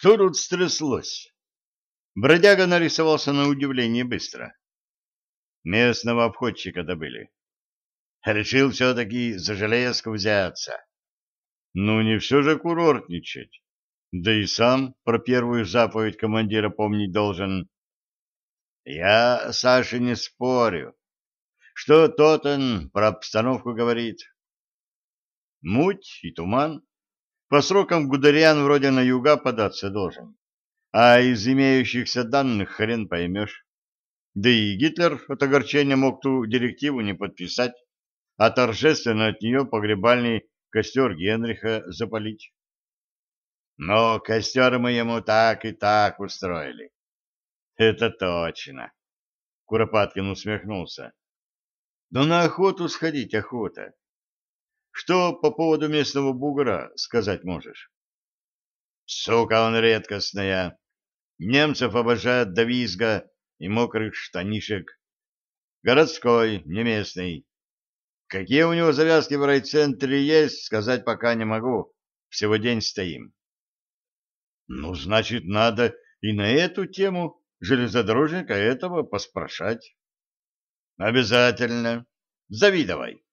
Что тут стряслось? Бродяга нарисовался на удивление быстро. Местного обходчика добыли. Решил все-таки за железку взяться. Ну, не все же курортничать. Да и сам про первую заповедь командира помнить должен. Я, Саша, не спорю. Что тот он про обстановку говорит? Муть и туман. По срокам Гудериан вроде на юга податься должен. А из имеющихся данных хрен поймешь. Да и Гитлер от огорчения мог ту директиву не подписать, а торжественно от нее погребальный костер Генриха запалить. Но костер мы ему так и так устроили. Это точно. Куропаткин усмехнулся. Но на охоту сходить охота. Что по поводу местного бугра сказать можешь? Сука он редкостная. Немцев обожает до визга и мокрых штанишек. Городской, не местный. Какие у него завязки в райцентре есть, сказать пока не могу. Всего день стоим. Ну, значит, надо и на эту тему железнодорожника этого поспрашать. Обязательно. Зови давай.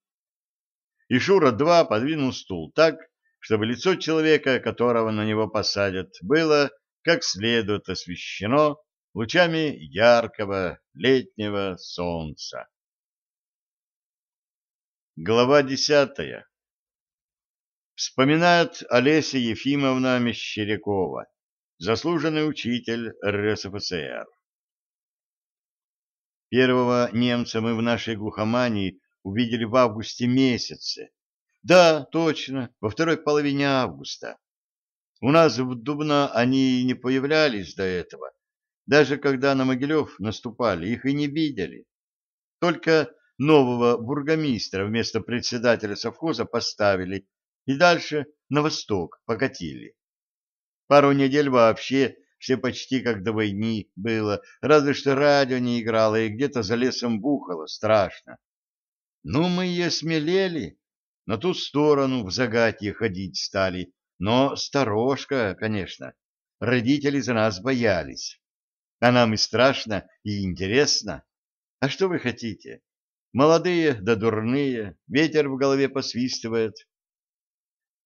И Шура-2 подвинул стул так, чтобы лицо человека, которого на него посадят, было как следует освещено лучами яркого летнего солнца. Глава десятая. Вспоминает Олеся Ефимовна Мещерякова, заслуженный учитель РСФСР. Первого немца мы в нашей глухомании увидели в августе месяце. Да, точно, во второй половине августа. У нас в Дубно они не появлялись до этого. Даже когда на Могилев наступали, их и не видели. Только нового бургомистра вместо председателя совхоза поставили и дальше на восток покатили. Пару недель вообще все почти как до войны было, разве что радио не играло и где-то за лесом бухало страшно. Ну, мы и осмелели, на ту сторону в загатье ходить стали, но сторожка, конечно, родители за нас боялись. А нам и страшно, и интересно. А что вы хотите? Молодые да дурные, ветер в голове посвистывает.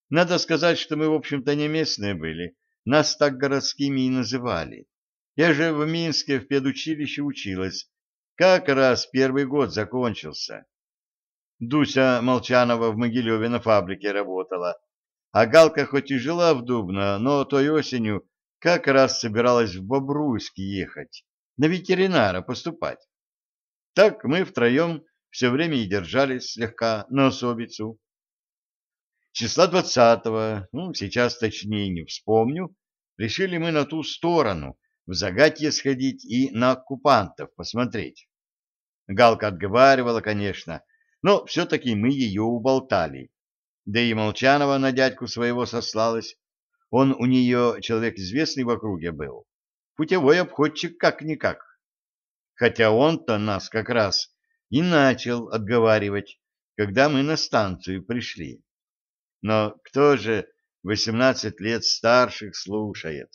Надо сказать, что мы, в общем-то, не местные были. Нас так городскими и называли. Я же в Минске в педучилище училась. Как раз первый год закончился. Дуся Молчанова в Могилеве на фабрике работала. А Галка хоть и жила в Дубно, но той осенью как раз собиралась в Бобруйск ехать, на ветеринара поступать. Так мы втроем все время и держались слегка на особицу. Числа двадцатого, ну, сейчас точнее не вспомню, решили мы на ту сторону, в Загатье сходить и на оккупантов посмотреть. Галка отговаривала, конечно, но все-таки мы ее уболтали. Да и Молчанова на дядьку своего сослалась. Он у нее человек известный в округе был. Путевой обходчик как-никак. Хотя он-то нас как раз и начал отговаривать, когда мы на станцию пришли. Но кто же восемнадцать лет старших слушает?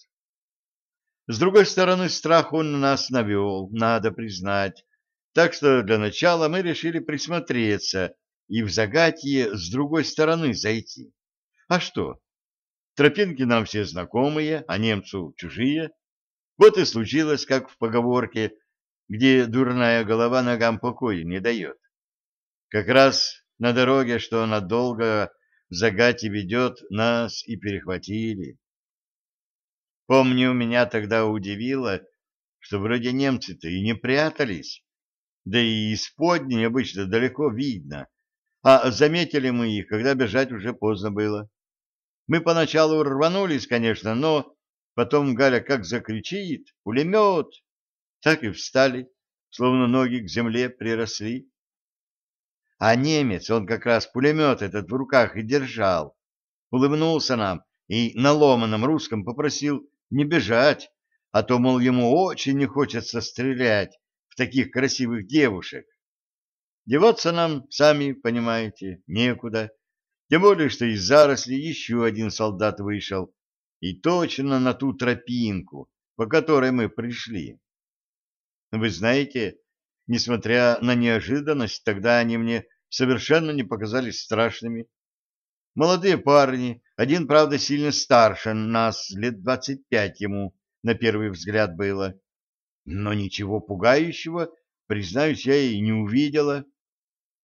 С другой стороны, страх он на нас навел, надо признать. Так что для начала мы решили присмотреться и в Загатье с другой стороны зайти. А что? Тропинки нам все знакомые, а немцу чужие. Вот и случилось, как в поговорке где дурная голова ногам покоя не дает. Как раз на дороге, что надолго в загате ведет, нас и перехватили. Помню, меня тогда удивило, что вроде немцы-то и не прятались, да и исподней обычно далеко видно, а заметили мы их, когда бежать уже поздно было. Мы поначалу рванулись, конечно, но потом Галя как закричит «Пулемет!» так и встали, словно ноги к земле приросли. А немец, он как раз пулемет этот в руках и держал, улыбнулся нам и на ломаном русском попросил не бежать, а то, мол, ему очень не хочется стрелять таких красивых девушек. Деваться нам, сами понимаете, некуда, тем более, что из заросли еще один солдат вышел, и точно на ту тропинку, по которой мы пришли. Вы знаете, несмотря на неожиданность, тогда они мне совершенно не показались страшными. Молодые парни, один, правда, сильно старше нас, лет двадцать пять ему, на первый взгляд было. Но ничего пугающего, признаюсь, я и не увидела.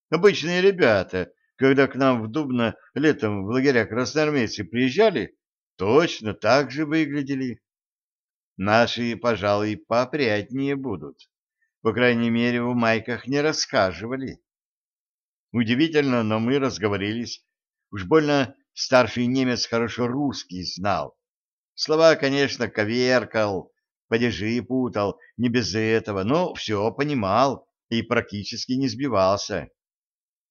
Обычные ребята, когда к нам в Дубно летом в лагеря красноармейцы приезжали, точно так же выглядели. Наши, пожалуй, поопрятнее будут. По крайней мере, в майках не рассказывали. Удивительно, но мы разговорились Уж больно старший немец хорошо русский знал. Слова, конечно, коверкал, падежи путал, не без этого, но все понимал и практически не сбивался.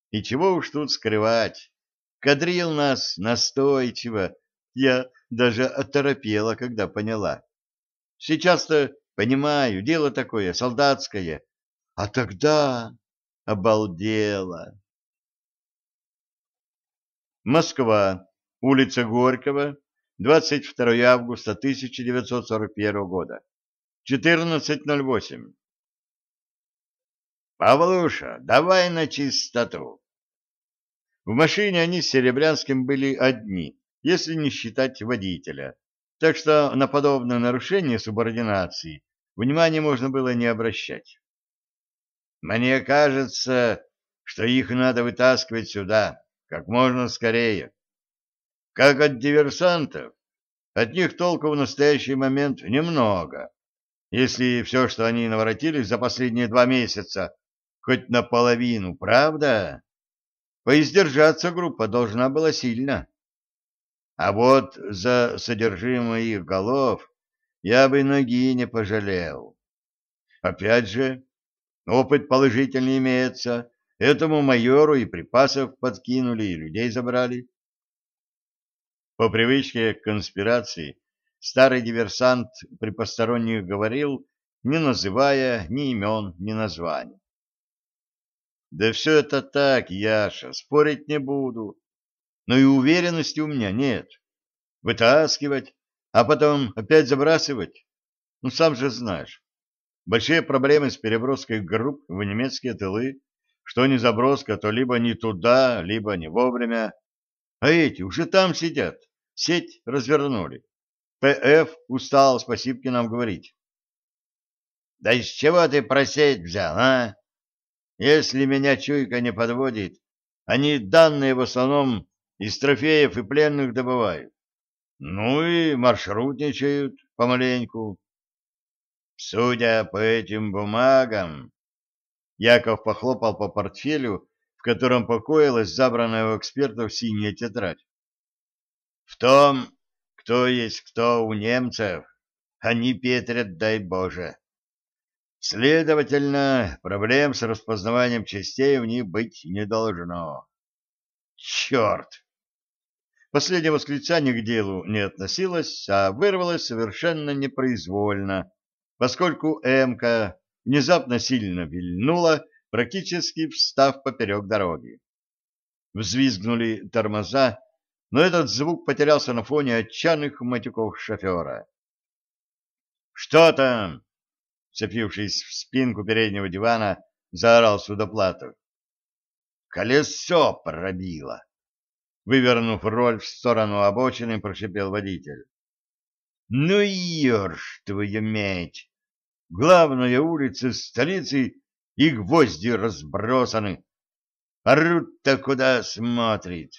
И чего уж тут скрывать. Кадрил нас настойчиво. Я даже оторопела, когда поняла. Сейчас-то понимаю, дело такое, солдатское. А тогда обалдела. Москва, улица Горького, 22 августа 1941 года, 14.08. Павлуша, давай на чистоту. В машине они с Серебрянским были одни, если не считать водителя, так что на подобное нарушение субординации внимания можно было не обращать. Мне кажется, что их надо вытаскивать сюда, как можно скорее. Как от диверсантов, от них толку в настоящий момент немного. Если все, что они наворотились за последние два месяца, хоть наполовину, правда? Поиздержаться группа должна была сильно. А вот за содержимое их голов я бы ноги не пожалел. Опять же, опыт положительный имеется, Этому майору и припасов подкинули, и людей забрали. По привычке к конспирации старый диверсант при посторонних говорил, не называя ни имен, ни названий. Да все это так, Яша, спорить не буду. Но и уверенности у меня нет. Вытаскивать, а потом опять забрасывать. Ну, сам же знаешь. Большие проблемы с переброской групп в немецкие тылы что не заброска, то либо не туда, либо не вовремя. А эти уже там сидят, сеть развернули. ПФ устал спасибки нам говорить. Да из чего ты про сеть взял, а? Если меня чуйка не подводит, они данные в основном из трофеев и пленных добывают. Ну и маршрутничают помаленьку. Судя по этим бумагам, Яков похлопал по портфелю, в котором покоилась забранная у экспертов синяя тетрадь. В том, кто есть кто у немцев, они петрят, дай Боже. Следовательно, проблем с распознаванием частей у них быть не должно. Черт! Последнее восклицание к делу не относилось, а вырвалось совершенно непроизвольно, поскольку Эмка внезапно сильно вильнула, практически встав поперек дороги. Взвизгнули тормоза, но этот звук потерялся на фоне отчаянных матюков шофера. «Что там?» — цепившись в спинку переднего дивана, заорал Судоплатов. «Колесо пробило!» Вывернув роль в сторону обочины, прошипел водитель. «Ну, ерш, твою медь! главная улица столицы, и гвозди разбросаны. Орут-то куда смотрит.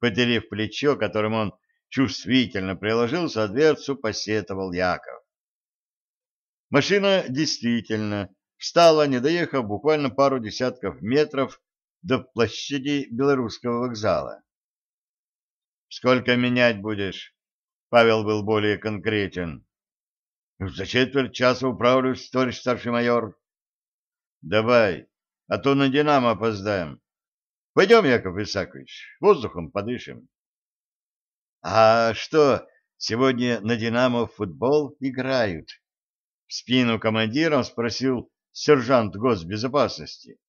Потерев плечо, которым он чувствительно приложился, дверцу посетовал Яков. Машина действительно встала, не доехав буквально пару десятков метров до площади Белорусского вокзала. «Сколько менять будешь?» Павел был более конкретен. За четверть часа управлюсь, товарищ старший майор. Давай, а то на «Динамо» опоздаем. Пойдем, Яков Исакович, воздухом подышим. А что, сегодня на «Динамо» футбол играют? В спину командиром спросил сержант госбезопасности.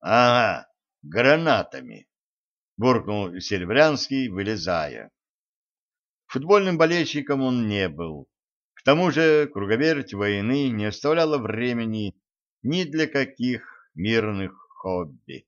Ага, гранатами, буркнул Серебрянский, вылезая. Футбольным болельщиком он не был. К тому же круговерть войны не оставляла времени ни для каких мирных хобби.